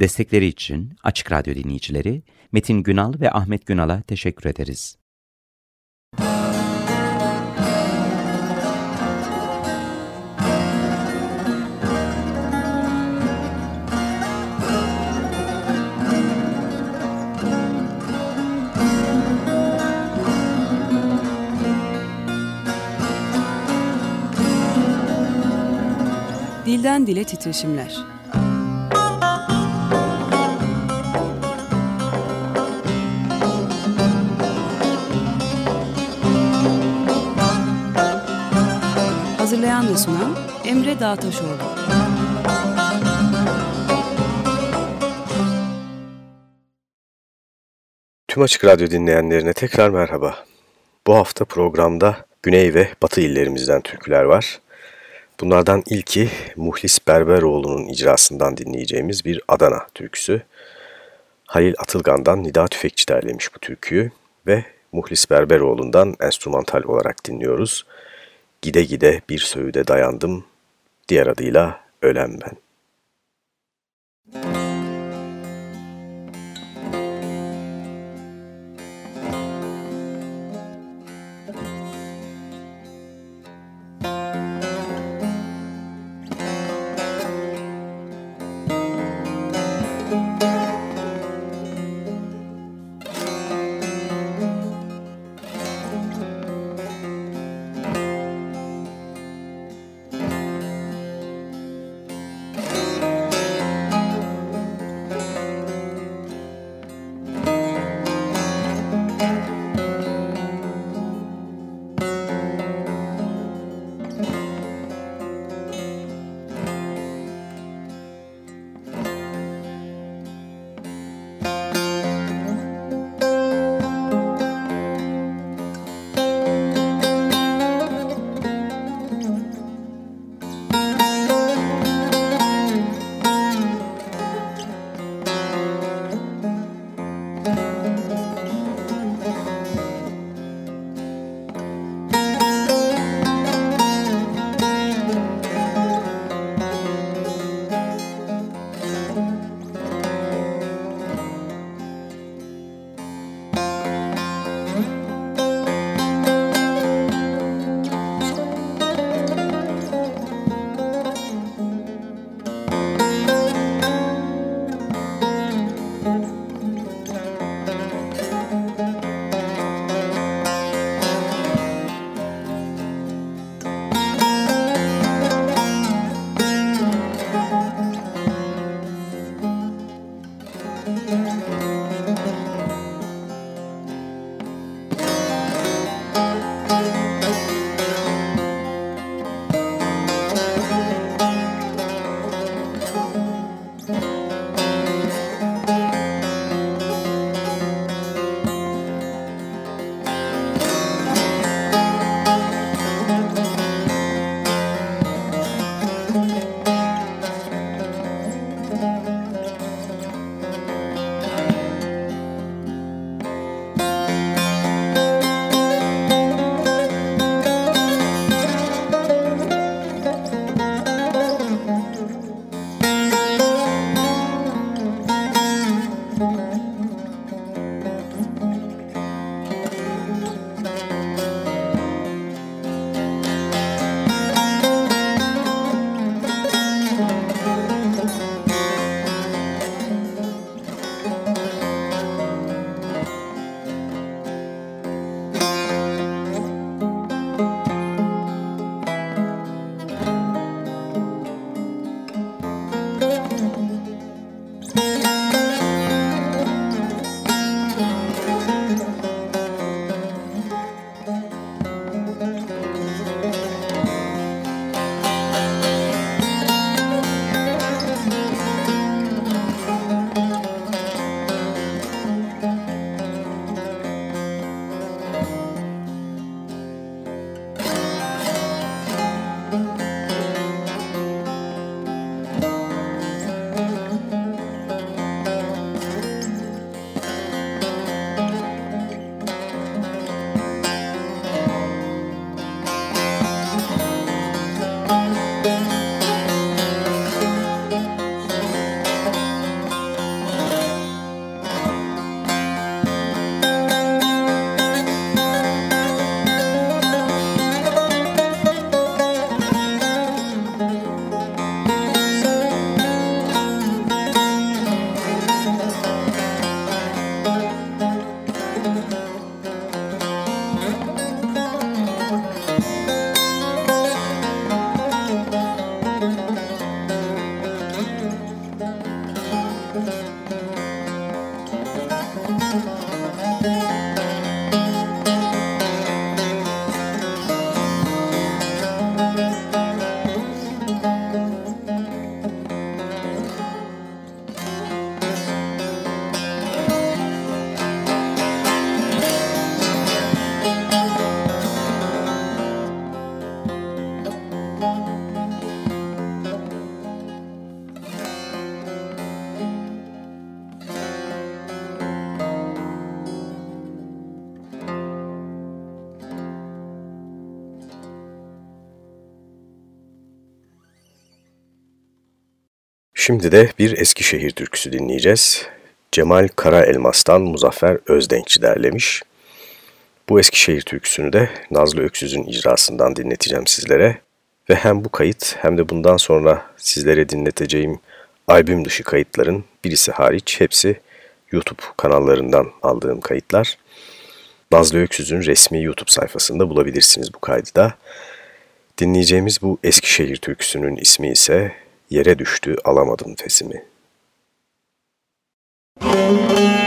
Destekleri için Açık Radyo dinleyicileri Metin Günal ve Ahmet Günal'a teşekkür ederiz. Dilden Dile Titreşimler Hazırlayan ve sunan Emre Dağtaşoğlu. Tüm Açık Radyo dinleyenlerine tekrar merhaba. Bu hafta programda Güney ve Batı illerimizden türküler var. Bunlardan ilki Muhlis Berberoğlu'nun icrasından dinleyeceğimiz bir Adana türküsü. Halil Atılgan'dan Nida Tüfekçi derlemiş bu türküyü ve Muhlis Berberoğlu'ndan enstrümantal olarak dinliyoruz. Gide gide bir söğüde dayandım, diğer adıyla Ölen Ben. Şimdi de bir Eskişehir türküsü dinleyeceğiz. Cemal Kara Elmas'tan Muzaffer Özdenkçi derlemiş. Bu Eskişehir türküsünü de Nazlı Öksüz'ün icrasından dinleteceğim sizlere. Ve hem bu kayıt hem de bundan sonra sizlere dinleteceğim albüm dışı kayıtların birisi hariç hepsi YouTube kanallarından aldığım kayıtlar. Nazlı Öksüz'ün resmi YouTube sayfasında bulabilirsiniz bu kaydı da. Dinleyeceğimiz bu Eskişehir türküsünün ismi ise Yere Düştü Alamadım Fesimi. Müzik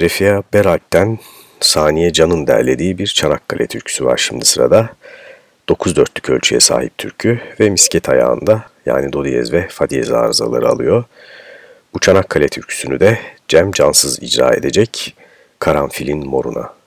Refia Beralp'ten Saniye Can'ın derlediği bir Çanakkale türküsü var şimdi sırada. 9 dörtlük ölçüye sahip türkü ve misket ayağında yani do diyez ve fa diyez arızaları alıyor. Bu Çanakkale türküsünü de Cem Cansız icra edecek Karanfilin Moruna.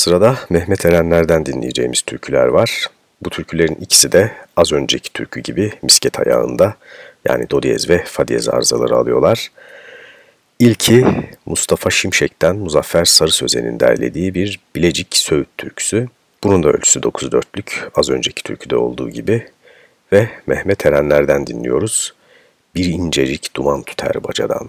Sırada Mehmet Erenler'den dinleyeceğimiz türküler var. Bu türkülerin ikisi de az önceki türkü gibi misket ayağında yani do diyez ve fa diyez arızaları alıyorlar. İlki Mustafa Şimşek'ten Muzaffer Sarı Sözen'in derlediği bir Bilecik Söğüt türküsü. Bunun da ölçüsü 9-4'lük az önceki türküde olduğu gibi ve Mehmet Erenler'den dinliyoruz. Bir incecik duman tüter bacadan.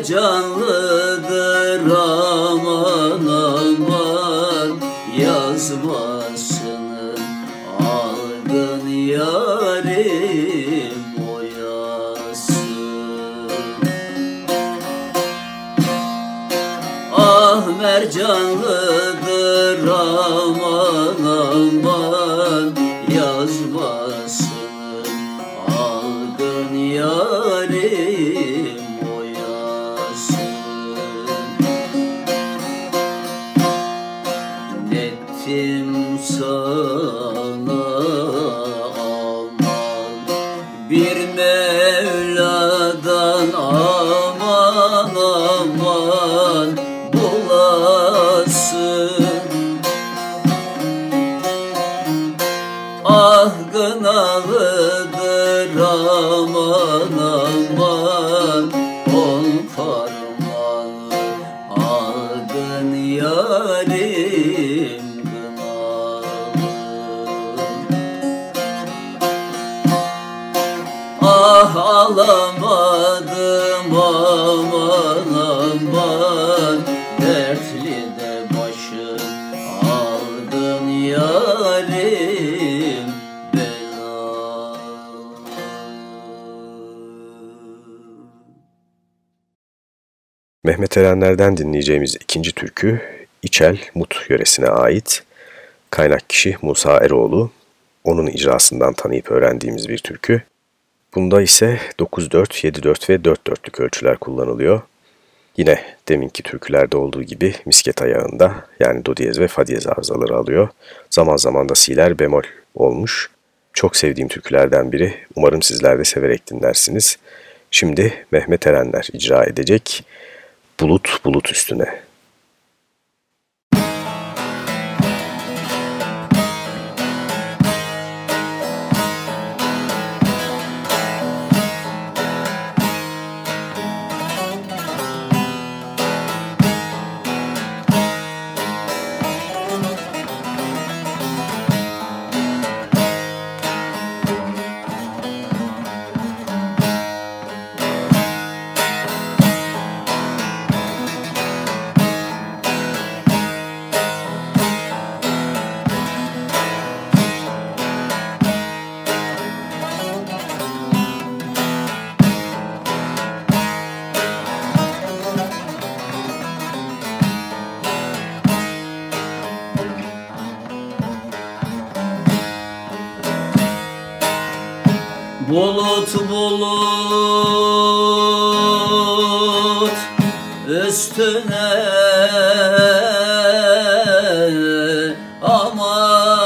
Ah Mehmet Erenler'den dinleyeceğimiz ikinci türkü İçel Mut yöresine ait. Kaynak kişi Musa Eroğlu. Onun icrasından tanıyıp öğrendiğimiz bir türkü. Bunda ise 9-4, 7-4 ve 4-4'lük ölçüler kullanılıyor. Yine deminki türkülerde olduğu gibi misket ayağında yani do diyez ve fa diyez arızaları alıyor. Zaman zaman da siler bemol olmuş. Çok sevdiğim türkülerden biri. Umarım sizler de severek dinlersiniz. Şimdi Mehmet Erenler icra edecek. Bulut bulut üstüne. Aman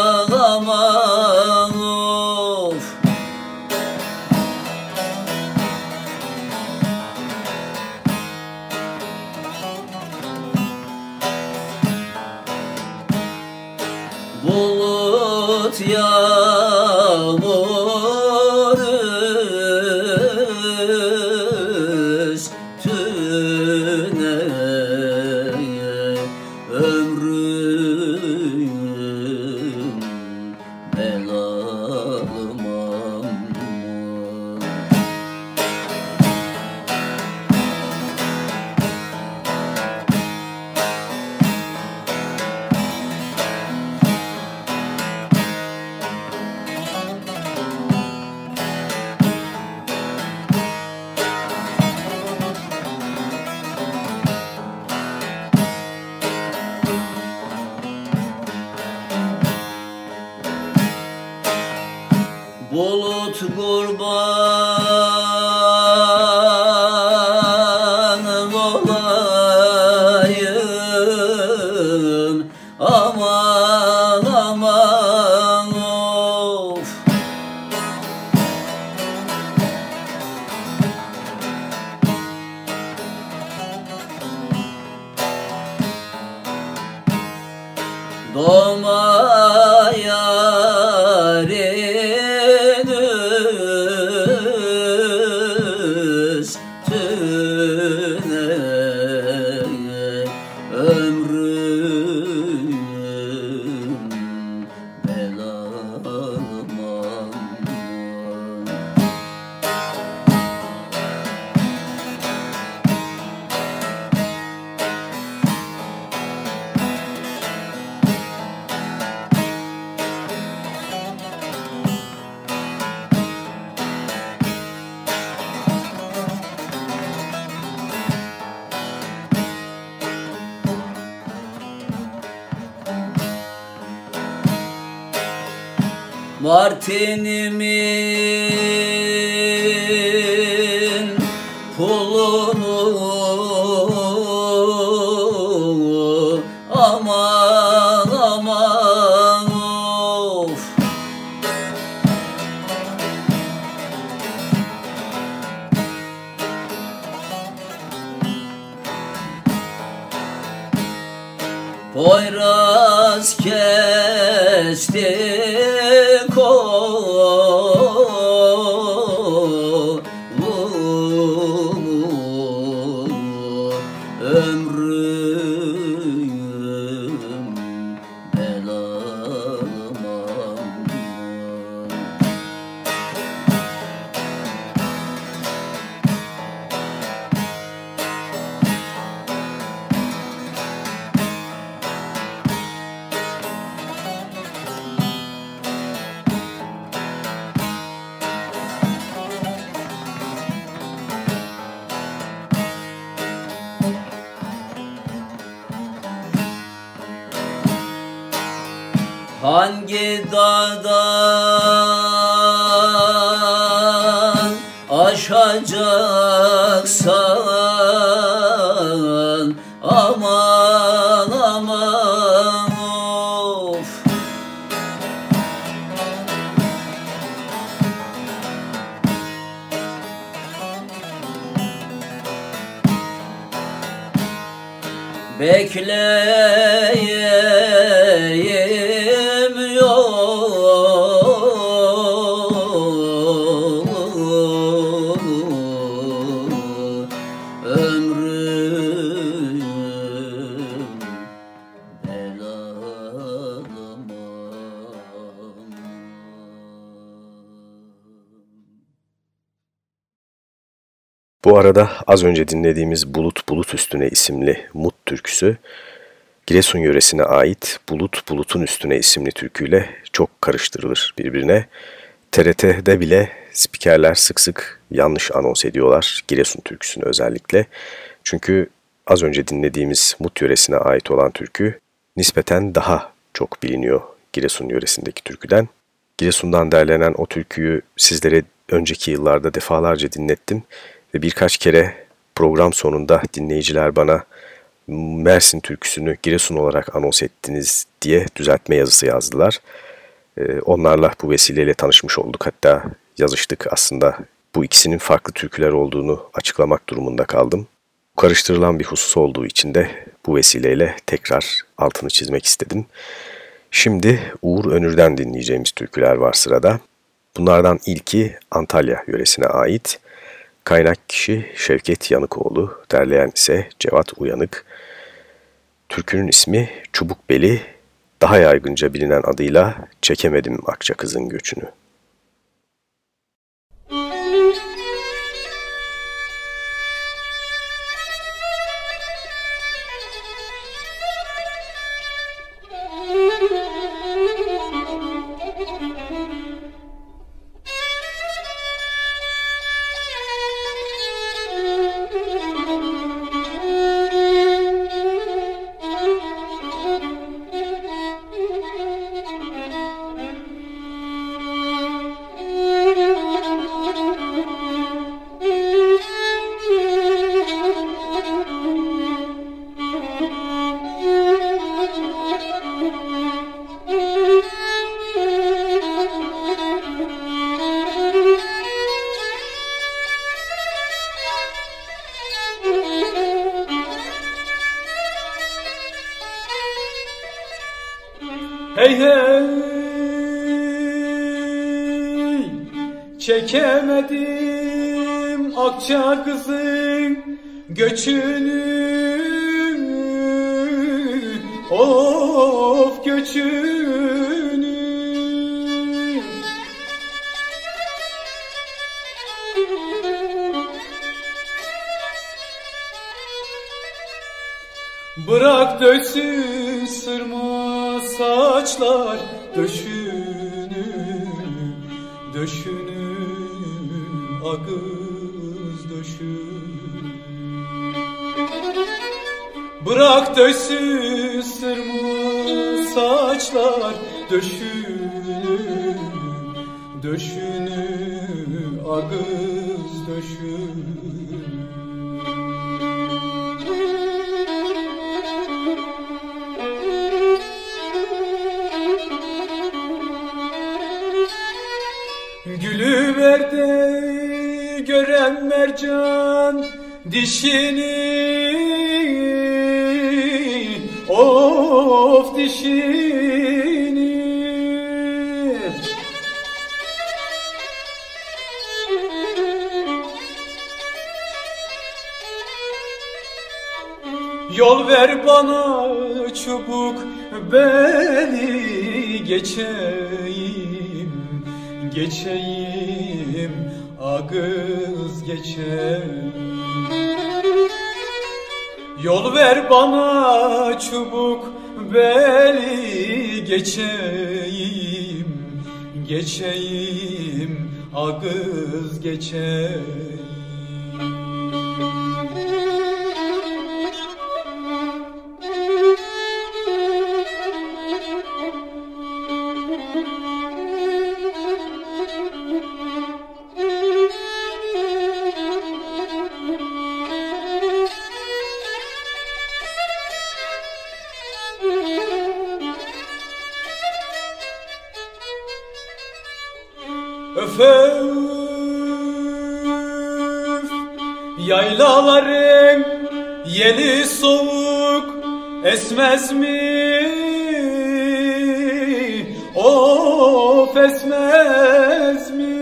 Martinimin Hangi dağdan aşacaksan Bu arada az önce dinlediğimiz Bulut Bulut Üstüne isimli Mut türküsü Giresun yöresine ait Bulut Bulut'un Üstüne isimli türküyle çok karıştırılır birbirine. TRT'de bile spikerler sık sık yanlış anons ediyorlar Giresun türküsünü özellikle. Çünkü az önce dinlediğimiz Mut yöresine ait olan türkü nispeten daha çok biliniyor Giresun yöresindeki türküden. Giresun'dan derlenen o türküyü sizlere önceki yıllarda defalarca dinlettim ve birkaç kere program sonunda dinleyiciler bana Mersin türküsünü Giresun olarak anons ettiniz diye düzeltme yazısı yazdılar. Ee, onlarla bu vesileyle tanışmış olduk. Hatta yazıştık aslında bu ikisinin farklı türküler olduğunu açıklamak durumunda kaldım. Karıştırılan bir husus olduğu için de bu vesileyle tekrar altını çizmek istedim. Şimdi Uğur Önür'den dinleyeceğimiz türküler var sırada. Bunlardan ilki Antalya yöresine ait. Kaynak kişi Şevket Yanıkoğlu, derleyen ise Cevat Uyanık. Türkünün ismi Çubuk Beli, daha yaygınca bilinen adıyla Çekemedim Akça Kızın Göçünü. Bırak döksün sırma saçlar döşünü Döşünü agız döşünü Bırak döksün sırma saçlar döşünü Döşünü agız döşünü Verdi gören mercan dişini Of dişini. Yol ver bana çubuk beni geçeyim Geçeyim ağız geçeyim Yol ver bana çubuk beni geçeyim Geçeyim ağız geçeyim Öf Yaylaların yeli soğuk esmez mi? Of esmez mi?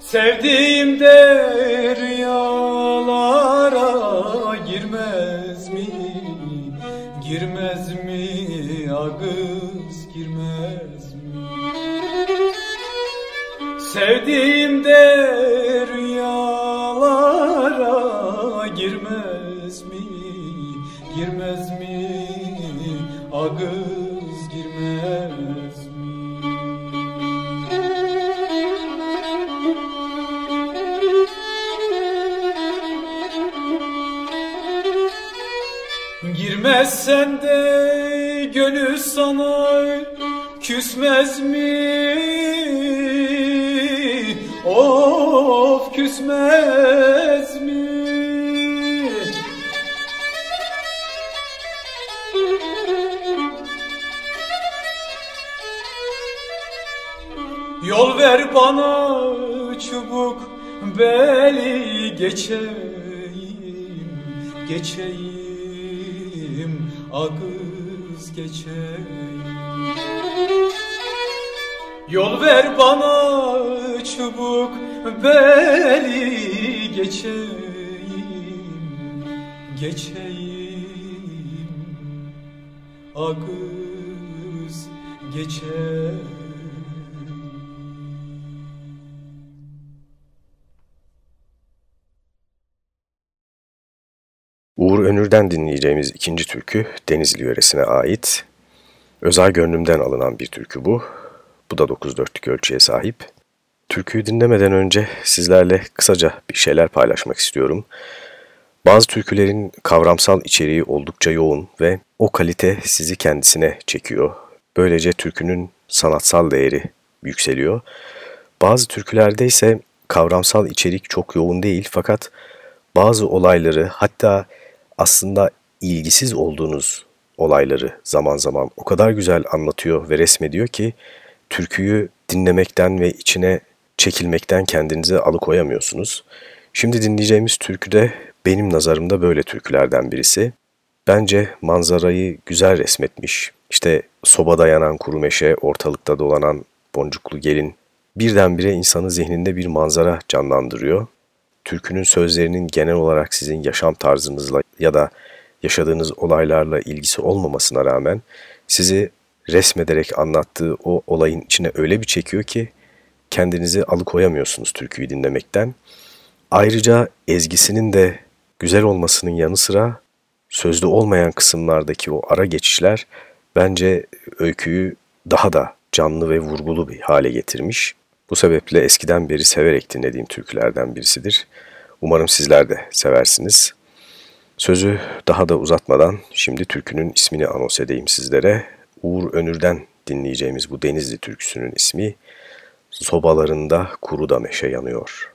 Sevdiğimde rüyalara Ağız girmez mi? Sevdiğimde rüyalara girmez mi? Girmez mi? Ağız girmez mi? Gönül sana küsmez mi? Of küsmez mi? Yol ver bana çubuk beli geçeyim, geçeyim, agız Yol ver bana çubuk beli geçeyim, geçeyim, agız geçeyim. Uğur Önür'den dinleyeceğimiz ikinci türkü Denizli yöresine ait. Özel gönlümden alınan bir türkü bu. Bu da 9 dörtlük ölçüye sahip. Türküyü dinlemeden önce sizlerle kısaca bir şeyler paylaşmak istiyorum. Bazı türkülerin kavramsal içeriği oldukça yoğun ve o kalite sizi kendisine çekiyor. Böylece türkünün sanatsal değeri yükseliyor. Bazı türkülerde ise kavramsal içerik çok yoğun değil fakat bazı olayları hatta aslında ilgisiz olduğunuz olayları zaman zaman o kadar güzel anlatıyor ve resmediyor ki türküyü dinlemekten ve içine çekilmekten kendinizi alıkoyamıyorsunuz. Şimdi dinleyeceğimiz türkü de benim nazarımda böyle türkülerden birisi. Bence manzarayı güzel resmetmiş. İşte sobada yanan kuru meşe, ortalıkta dolanan boncuklu gelin birdenbire insanın zihninde bir manzara canlandırıyor türkünün sözlerinin genel olarak sizin yaşam tarzınızla ya da yaşadığınız olaylarla ilgisi olmamasına rağmen sizi resmederek anlattığı o olayın içine öyle bir çekiyor ki kendinizi alıkoyamıyorsunuz türküyü dinlemekten. Ayrıca ezgisinin de güzel olmasının yanı sıra sözlü olmayan kısımlardaki o ara geçişler bence öyküyü daha da canlı ve vurgulu bir hale getirmiş. Bu sebeple eskiden beri severek dinlediğim türkülerden birisidir. Umarım sizler de seversiniz. Sözü daha da uzatmadan şimdi türkünün ismini anons edeyim sizlere. Uğur Önür'den dinleyeceğimiz bu Denizli türküsünün ismi Sobalarında Kuru da Meşe Yanıyor.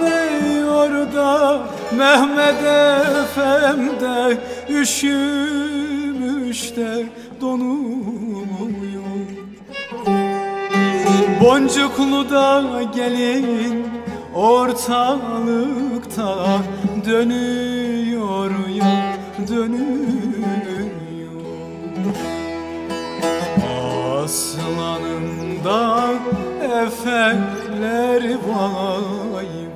Yanıyor da Mehmet Efendi üşümüş de donuyor Boncuklu da gelin ortalıkta dönüyor ya dönüyor. Aslanında efeler vay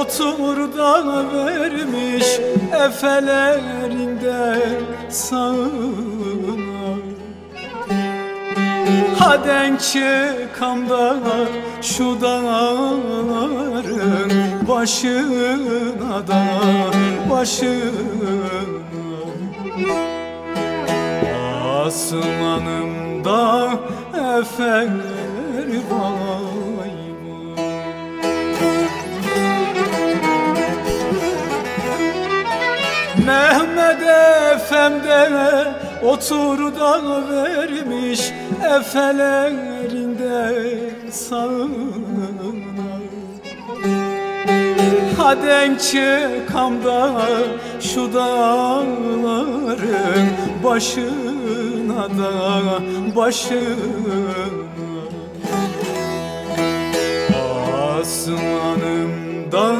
Efendi otur da vermiş efelerinde sağına. Haden çıkam da şu dağların başına da başına. Aslanım da efeler vay Mehmet Efendi otur da vermiş efelerinde sağına. Haden çıkam da şu dağların başına da başına. Aslanım da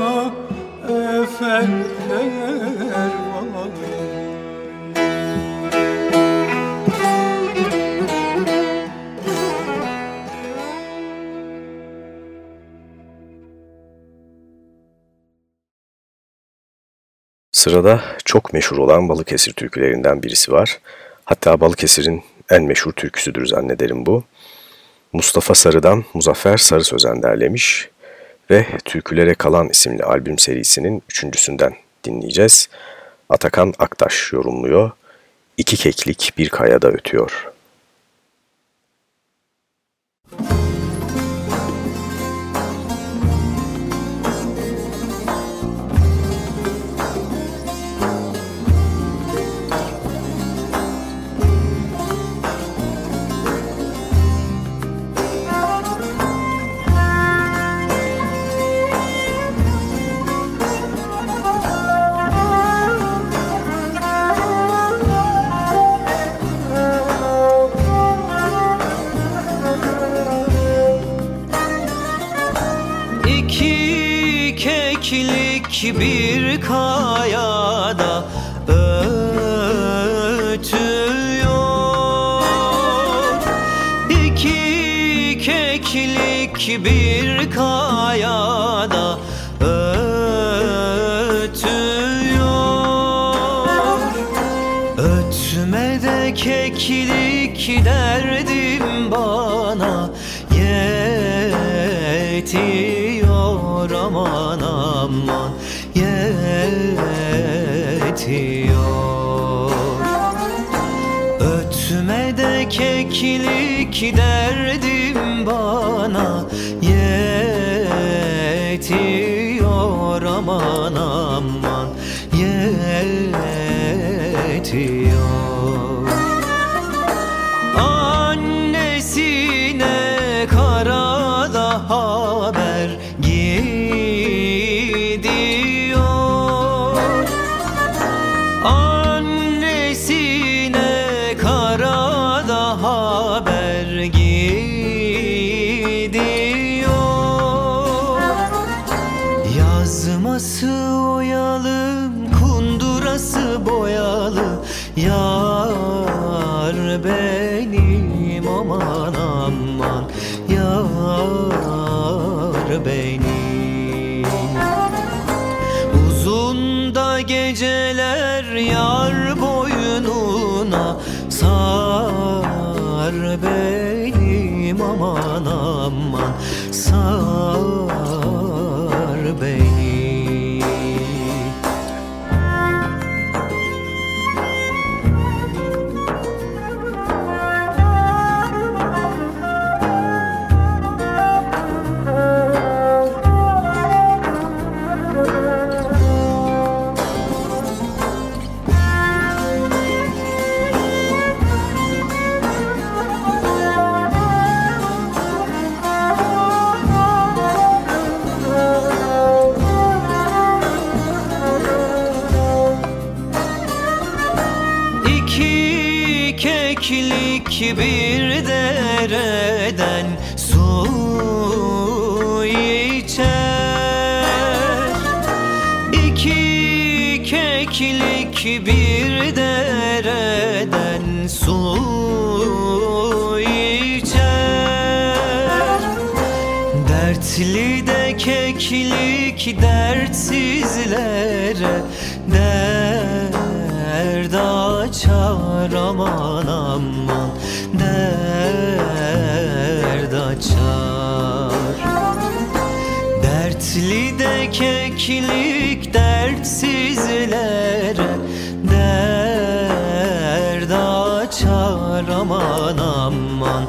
Sırada çok meşhur olan Balıkesir türkülerinden birisi var. Hatta Balıkesir'in en meşhur türküsüdür zannederim bu. Mustafa Sarı'dan Muzaffer Sarı Sözen derlemiş ve Türkülere Kalan isimli albüm serisinin üçüncüsünden dinleyeceğiz. Atakan Aktaş yorumluyor. İki keklik bir kayada ötüyor. Yazması oyalı, kundurası boyalı. Yar benim aman aman. Yar benim. Uzun da geceler yar boynuna. Sar benim aman aman. Sar dertsizlere Derd açar aman aman Derd açar. Dertli de keklik dertsizlere Derd açar aman aman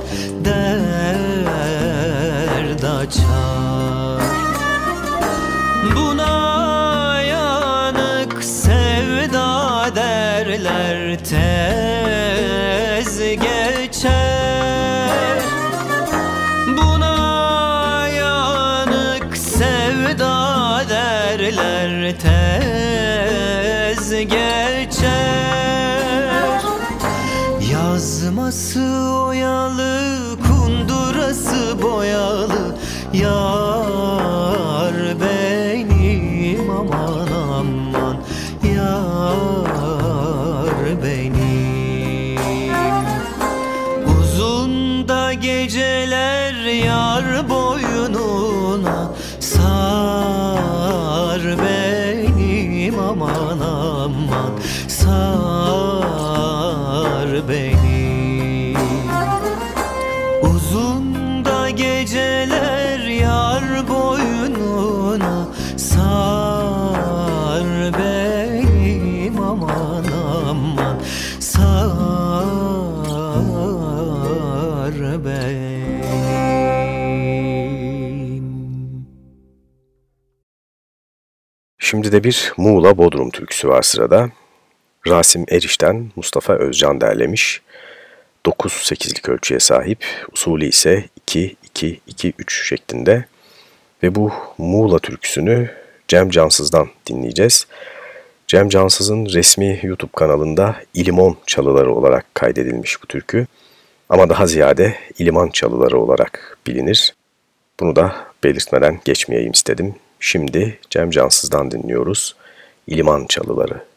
Şimdi bir Muğla Bodrum türküsü var sırada. Rasim Eriş'ten Mustafa Özcan derlemiş. 9-8'lik ölçüye sahip, usulü ise 2-2-2-3 şeklinde. Ve bu Muğla türküsünü Cem Cansız'dan dinleyeceğiz. Cem Cansız'ın resmi YouTube kanalında İlimon çalıları olarak kaydedilmiş bu türkü. Ama daha ziyade İliman çalıları olarak bilinir. Bunu da belirtmeden geçmeyeyim istedim. Şimdi Cem Cansız'dan dinliyoruz. İliman çalıları.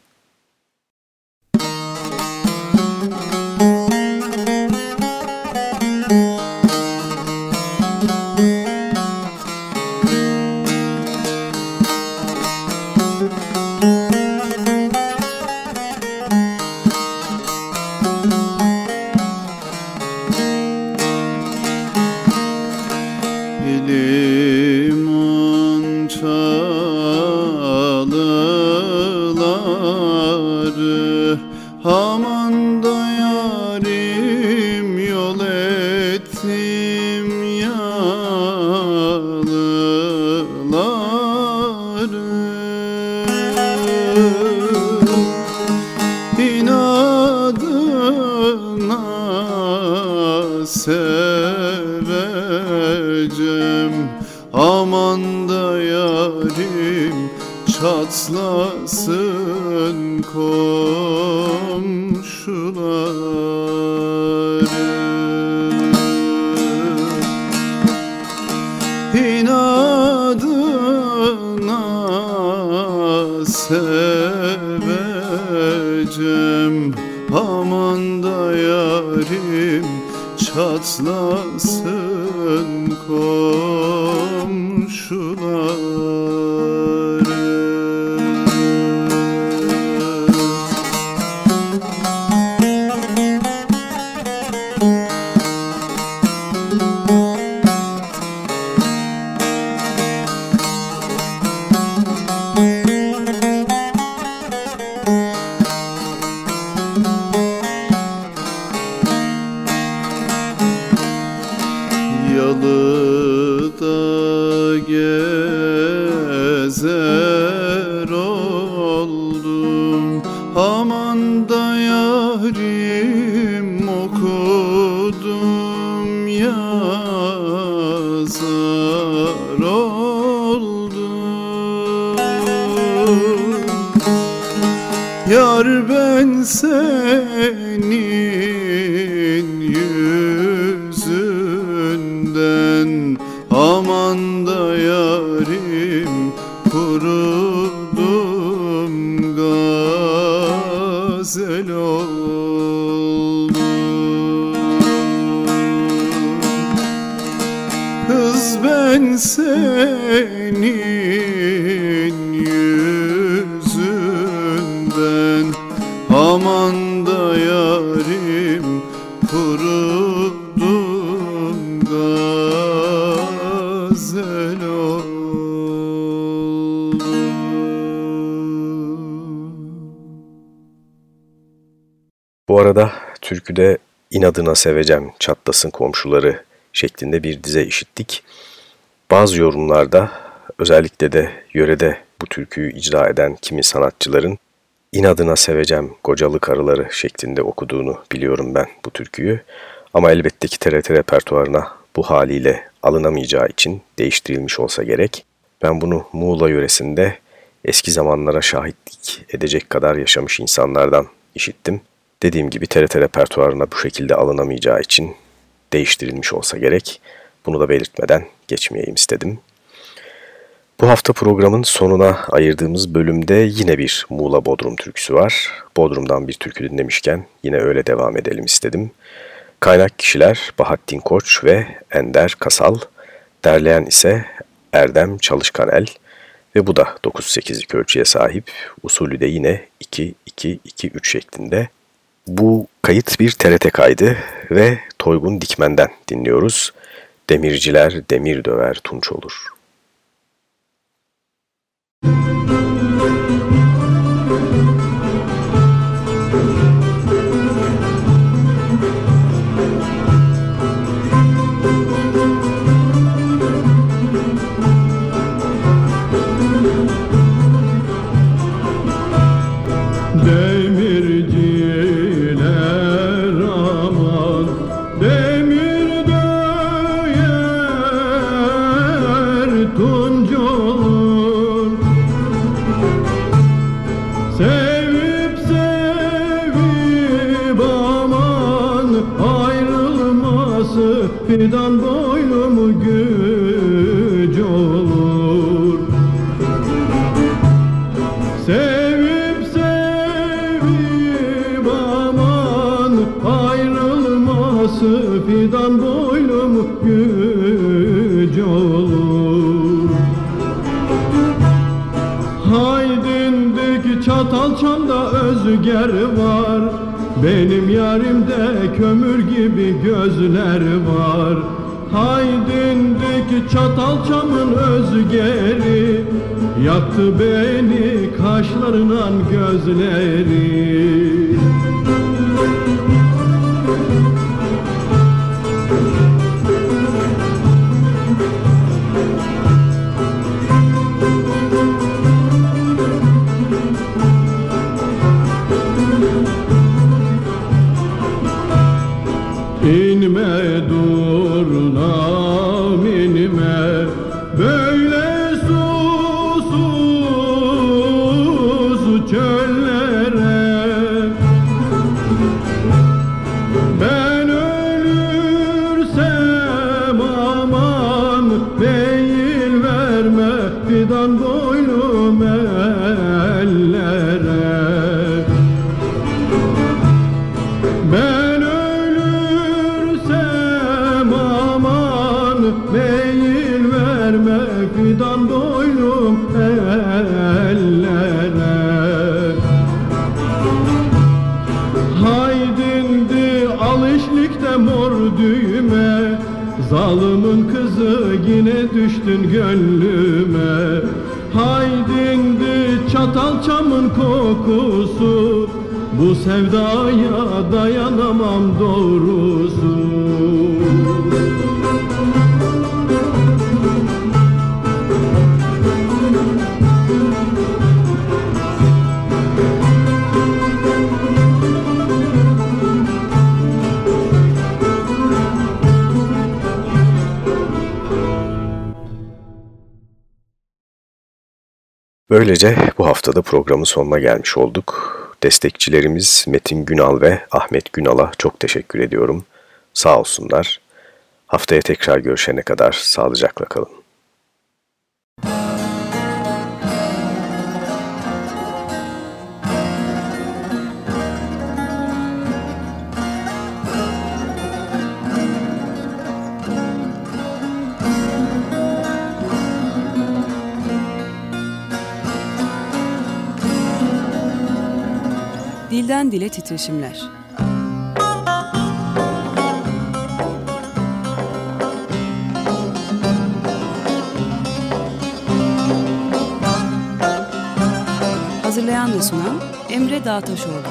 rastlasın komşuları. İnadına seveceğim Aman da yarim çatlasın komşular inadına seveceğim çatlasın komşuları şeklinde bir dize işittik. Bazı yorumlarda özellikle de yörede bu türküyü icra eden kimi sanatçıların inadına seveceğim kocalı karıları şeklinde okuduğunu biliyorum ben bu türküyü. Ama elbette ki TRT repertuarına bu haliyle alınamayacağı için değiştirilmiş olsa gerek. Ben bunu Muğla yöresinde eski zamanlara şahitlik edecek kadar yaşamış insanlardan işittim. Dediğim gibi TRT repertuarına bu şekilde alınamayacağı için değiştirilmiş olsa gerek. Bunu da belirtmeden geçmeyeyim istedim. Bu hafta programın sonuna ayırdığımız bölümde yine bir Muğla Bodrum türküsü var. Bodrum'dan bir türkü dinlemişken yine öyle devam edelim istedim. Kaynak kişiler Bahattin Koç ve Ender Kasal, derleyen ise Erdem Çalışkanel ve bu da 9-8'lik ölçüye sahip. Usulü de yine 2-2-2-3 şeklinde. Bu kayıt bir TRT kaydı ve Toygun Dikmen'den dinliyoruz. Demirciler demir döver tunç olur. Demirciler fidan boynumu yarimde kömür gibi gözler var. Haydindik çatalçamın özgeri Yaktı beni kaşlarından gözleri mor düğme Zalımın kızı yine düştün gönlüme. Haydindi çatal çamın kokusu Bu sevdaya dayanamam doğrusu Böylece bu haftada programın sonuna gelmiş olduk. Destekçilerimiz Metin Günal ve Ahmet Günal'a çok teşekkür ediyorum. Sağ olsunlar. Haftaya tekrar görüşene kadar sağlıcakla kalın. Dilden dile titreşimler. Hazırlayan ve sunan Emre Dağtaşoğlu.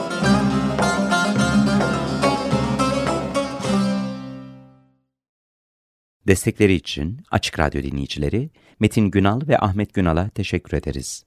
Destekleri için Açık Radyo dinleyicileri Metin Günal ve Ahmet Günal'a teşekkür ederiz.